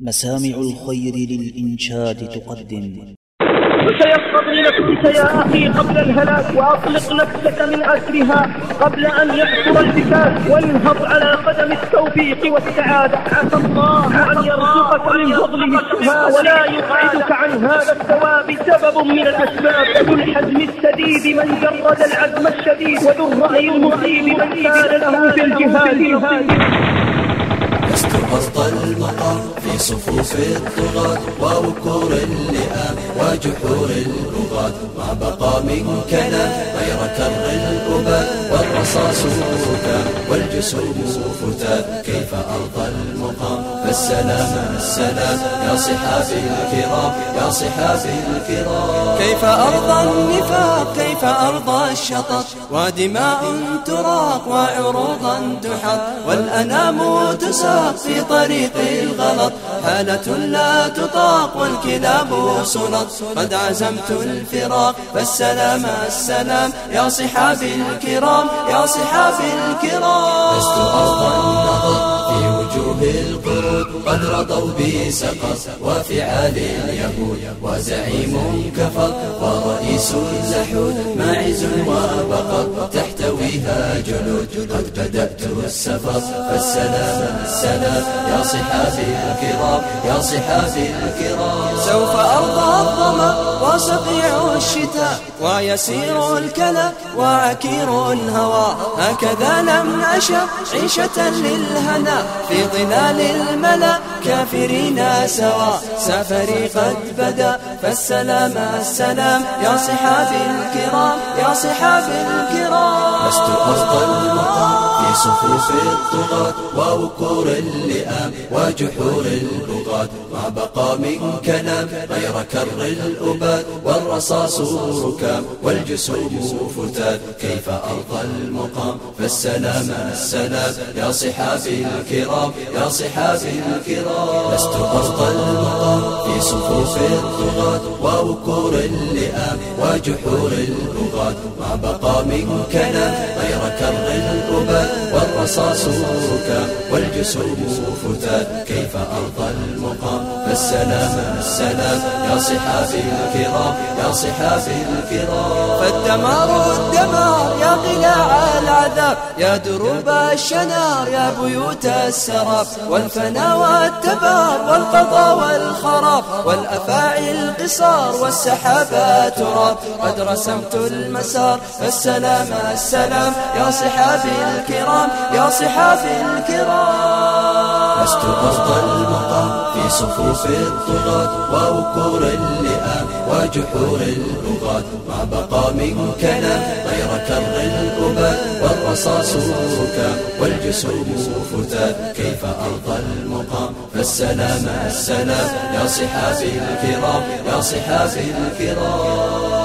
مسامع الخير للإنشاد تقدم. وتيقظ لنفسك يا أخي قبل الهلاك وأطلق نفسك من أسرها قبل أن يكثر الفساد. وانهض على قدم التوفيق والسعادة. عسى الله أن يرزقك من فضله الشفاء ولا يبعدك عن هذا الثواب. سبب من الأسباب ذو الحزم السديد. من جرد العزم الشديد. وذو الرأي المصيب. من كان له في الجهاد. وسط المقام في صفوف الطغاة ووكور اللئام وجحور البغاة ما بقى من كلام غير كر الأباد والرصاص ركام والجسوم فتات كيف أرضى المقام؟ فالسلام السلام. يا صحابي الكرام يا صحابي الكرام كيف أرضى النفاق كيف أرضى الشطط. ودماء تراق وعروضا تحط. والأنام تساق في طريق الغلط. حالة لا تطاق والكلاب سلط. قد عزمت الفراق فالسلام السلام. يا صحابي الكرام يا صحابي الكرام لست أرضى النظر. في وجوه القرود قد رضوا بسقط وفعال اليهود وزعيم كفر ورئيس زحود ماعز وبقر تحتويها جلود قد بدأت السفر فالسلام السلام يا صحابي الكرام يا صحابي الكرام سوف أرضى الظما وصقيع الشتاء ويسير الكلى وعكير الهوى هكذا لم أشأ عيشة للهنا في ظلال الملا كافرين سوا. سفري قد بدا. فالسلام السلام. يا صحابي الكرام يا صحابي الكرام. لست أرضى المقام. صفوف الطغاة ووكور اللئام وجحور البغاة ما بقى من كلام غير كر الأباد والرصاص ركام والجسوم فتات كيف أرضى المقام فالسلام السلام يا صحابي الكرام يا صحابي الكرام لست أرضى المقام في صفوف الطغاة ووكور اللئام وجحور البغاة ما بقى من كلام غير كر الأباد والرصاص ركام والجسوم فتات كيف أرضى المقام؟ فالسلام السلام يا صحابي الكرام يا صحابي الكرام فالدمار الدمار يا قلاع العذاب يا دروب الشنار يا بيوت السراب والفنا والتبار والقضاء والخراب والأفاعي القصار والسحابات تراب قد رسمت المسار. فالسلام السلام. يا صحابي الكرام يا صحابي الكرام. لست أرضى المقام في صفوف الطغاة. ووكور اللئام وجحور البغاة. ما بقى من كلام غير كر الأباد. والرصاص ركام والجسوم فتات كيف أرضى فالسلام السلام. يا صحابي الكرام يا صحابي الكرام.